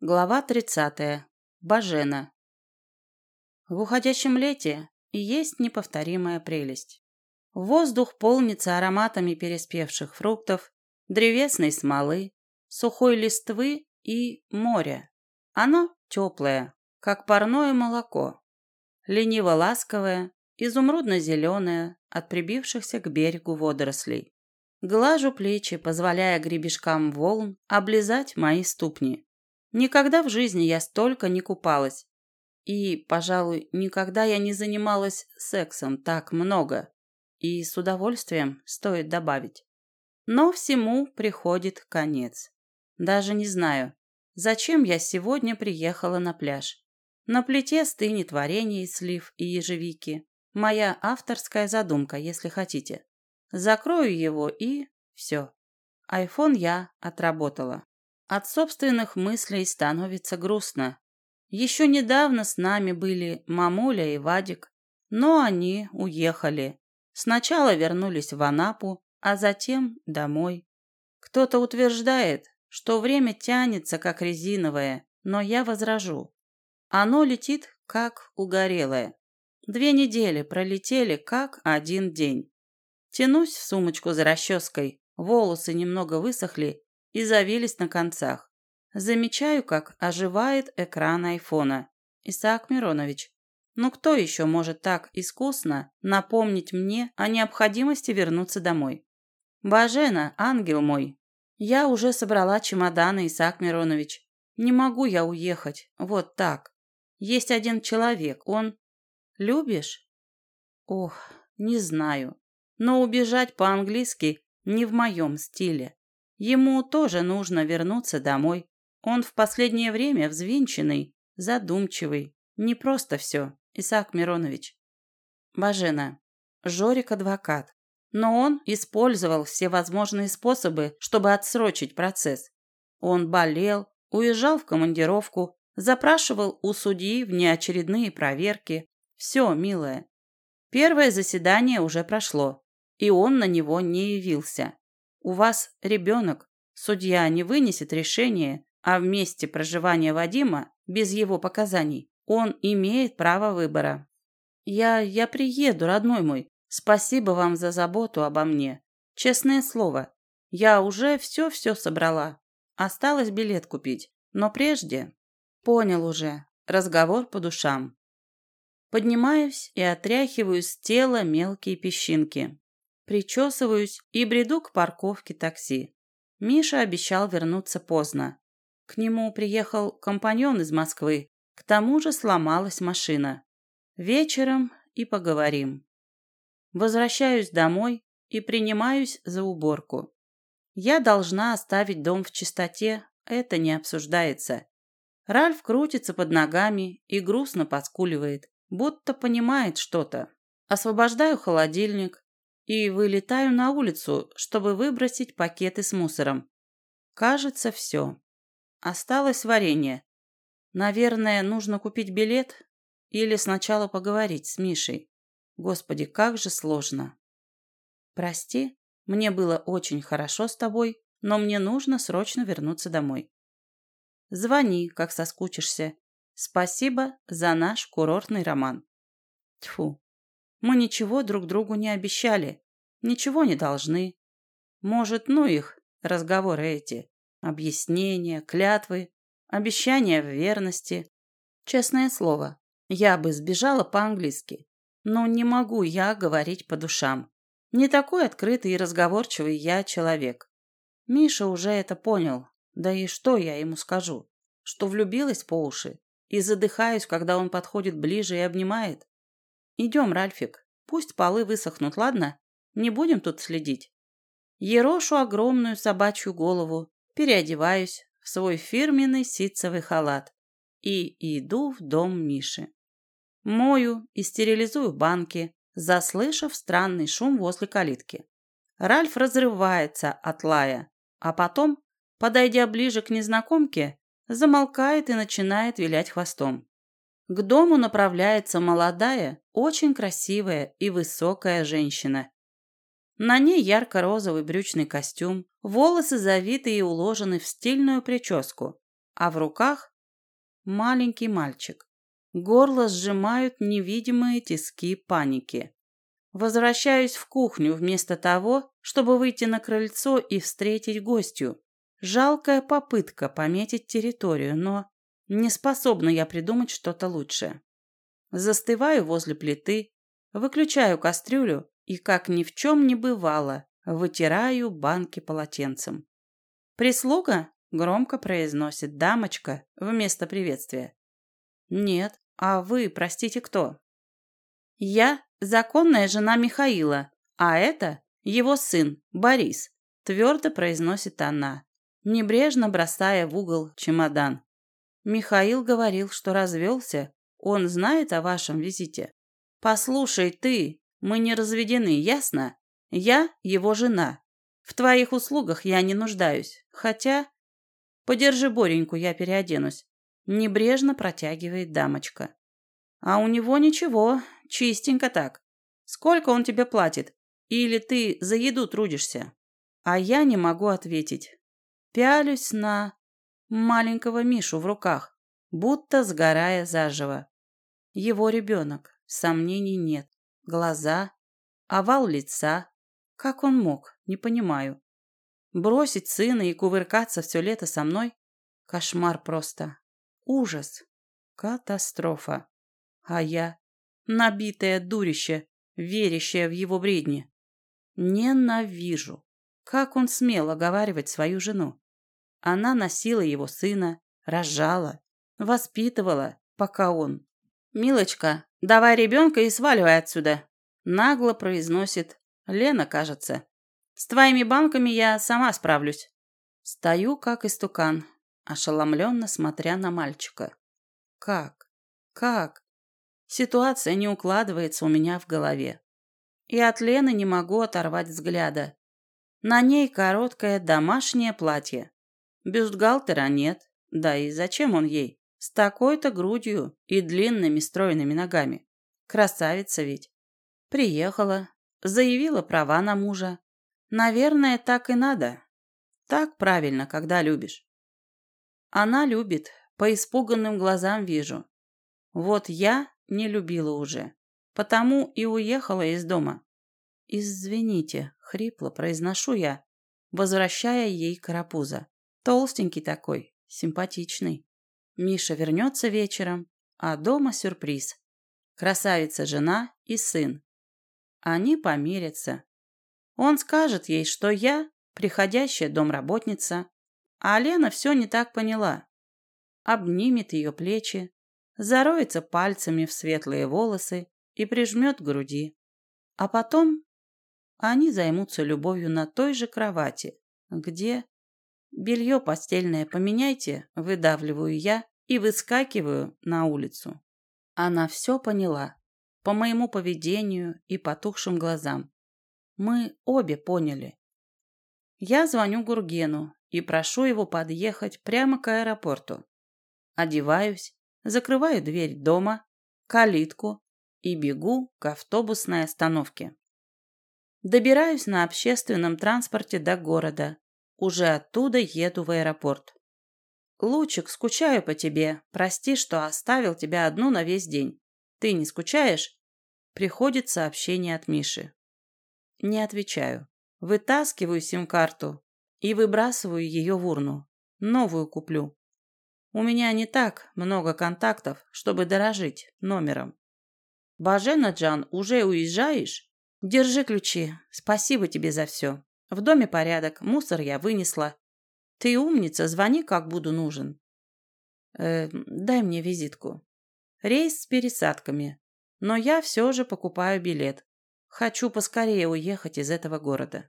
Глава 30. Бажена. В уходящем лете есть неповторимая прелесть. Воздух полнится ароматами переспевших фруктов, древесной смолы, сухой листвы и моря. Оно теплое, как парное молоко, лениво-ласковое, изумрудно-зеленое от прибившихся к берегу водорослей. Глажу плечи, позволяя гребешкам волн облизать мои ступни. Никогда в жизни я столько не купалась. И, пожалуй, никогда я не занималась сексом так много. И с удовольствием стоит добавить. Но всему приходит конец. Даже не знаю, зачем я сегодня приехала на пляж. На плите стынет варенье из слив и ежевики. Моя авторская задумка, если хотите. Закрою его и все. Айфон я отработала. От собственных мыслей становится грустно. Еще недавно с нами были мамуля и Вадик, но они уехали. Сначала вернулись в Анапу, а затем домой. Кто-то утверждает, что время тянется, как резиновое, но я возражу. Оно летит, как угорелое. Две недели пролетели, как один день. Тянусь в сумочку за расческой, волосы немного высохли и завились на концах. Замечаю, как оживает экран айфона. Исаак Миронович. Ну кто еще может так искусно напомнить мне о необходимости вернуться домой? Бажена, ангел мой. Я уже собрала чемоданы, Исаак Миронович. Не могу я уехать. Вот так. Есть один человек. Он... Любишь? Ох, не знаю. Но убежать по-английски не в моем стиле. Ему тоже нужно вернуться домой. Он в последнее время взвинченный, задумчивый. Не просто все, Исаак Миронович. Бажена. Жорик адвокат. Но он использовал все возможные способы, чтобы отсрочить процесс. Он болел, уезжал в командировку, запрашивал у судьи внеочередные проверки. Все, милая. Первое заседание уже прошло, и он на него не явился. У вас ребенок. Судья не вынесет решение о месте проживания Вадима без его показаний. Он имеет право выбора. Я... я приеду, родной мой. Спасибо вам за заботу обо мне. Честное слово, я уже все-все собрала. Осталось билет купить. Но прежде... Понял уже. Разговор по душам. Поднимаюсь и отряхиваю с тела мелкие песчинки. Причесываюсь и бреду к парковке такси. Миша обещал вернуться поздно. К нему приехал компаньон из Москвы. К тому же сломалась машина. Вечером и поговорим. Возвращаюсь домой и принимаюсь за уборку. Я должна оставить дом в чистоте, это не обсуждается. Ральф крутится под ногами и грустно подскуливает, будто понимает что-то. Освобождаю холодильник, и вылетаю на улицу, чтобы выбросить пакеты с мусором. Кажется, все. Осталось варенье. Наверное, нужно купить билет или сначала поговорить с Мишей. Господи, как же сложно. Прости, мне было очень хорошо с тобой, но мне нужно срочно вернуться домой. Звони, как соскучишься. Спасибо за наш курортный роман. Тьфу, мы ничего друг другу не обещали, ничего не должны. Может, ну их, разговоры эти, объяснения, клятвы, обещания в верности. Честное слово, я бы сбежала по-английски, но не могу я говорить по душам. Не такой открытый и разговорчивый я человек. Миша уже это понял, да и что я ему скажу? Что влюбилась по уши и задыхаюсь, когда он подходит ближе и обнимает? Идем, Ральфик. Пусть полы высохнут, ладно? Не будем тут следить. Ерошу огромную собачью голову, переодеваюсь в свой фирменный ситцевый халат и иду в дом Миши. Мою и стерилизую банки, заслышав странный шум возле калитки. Ральф разрывается от лая, а потом, подойдя ближе к незнакомке, замолкает и начинает вилять хвостом. К дому направляется молодая, очень красивая и высокая женщина. На ней ярко-розовый брючный костюм, волосы завиты и уложены в стильную прическу, а в руках маленький мальчик. Горло сжимают невидимые тиски паники. Возвращаюсь в кухню вместо того, чтобы выйти на крыльцо и встретить гостью. Жалкая попытка пометить территорию, но не способна я придумать что-то лучшее. Застываю возле плиты, выключаю кастрюлю и, как ни в чем не бывало, вытираю банки полотенцем. «Прислуга?» – громко произносит дамочка вместо приветствия. «Нет, а вы, простите, кто?» «Я законная жена Михаила, а это его сын, Борис», – твердо произносит она, небрежно бросая в угол чемодан. «Михаил говорил, что развелся. Он знает о вашем визите?» «Послушай, ты, мы не разведены, ясно? Я его жена. В твоих услугах я не нуждаюсь. Хотя... Подержи Бореньку, я переоденусь. Небрежно протягивает дамочка. А у него ничего, чистенько так. Сколько он тебе платит? Или ты за еду трудишься? А я не могу ответить. Пялюсь на маленького Мишу в руках, будто сгорая заживо. Его ребенок, сомнений нет. Глаза, овал лица. Как он мог, не понимаю. Бросить сына и кувыркаться все лето со мной? Кошмар просто. Ужас. Катастрофа. А я набитое дурище, верящее в его бредни. Ненавижу. Как он смел оговаривать свою жену? Она носила его сына, рожала, воспитывала, пока он... «Милочка, давай ребенка и сваливай отсюда!» Нагло произносит Лена, кажется. «С твоими банками я сама справлюсь». Стою, как истукан, ошеломленно смотря на мальчика. «Как? Как? Ситуация не укладывается у меня в голове. И от Лены не могу оторвать взгляда. На ней короткое домашнее платье. Бюстгальтера нет. Да и зачем он ей? С такой-то грудью и длинными стройными ногами. Красавица ведь. Приехала, заявила права на мужа. Наверное, так и надо. Так правильно, когда любишь. Она любит, по испуганным глазам вижу. Вот я не любила уже, потому и уехала из дома. «Извините», — хрипло произношу я, возвращая ей карапуза. Толстенький такой, симпатичный. Миша вернется вечером, а дома сюрприз. Красавица жена и сын. Они помирятся. Он скажет ей, что я приходящая домработница, а Лена все не так поняла. Обнимет ее плечи, зароется пальцами в светлые волосы и прижмет к груди. А потом они займутся любовью на той же кровати, где... Белье постельное поменяйте, выдавливаю я и выскакиваю на улицу. Она все поняла. По моему поведению и потухшим глазам. Мы обе поняли. Я звоню Гургену и прошу его подъехать прямо к аэропорту. Одеваюсь, закрываю дверь дома, калитку и бегу к автобусной остановке. Добираюсь на общественном транспорте до города. Уже оттуда еду в аэропорт. «Лучик, скучаю по тебе. Прости, что оставил тебя одну на весь день. Ты не скучаешь?» Приходит сообщение от Миши. Не отвечаю. Вытаскиваю сим-карту и выбрасываю ее в урну. Новую куплю. У меня не так много контактов, чтобы дорожить номером. Бажена Джан, уже уезжаешь? Держи ключи. Спасибо тебе за все. В доме порядок, мусор я вынесла. Ты умница, звони, как буду нужен. Э, дай мне визитку. Рейс с пересадками. Но я все же покупаю билет. Хочу поскорее уехать из этого города.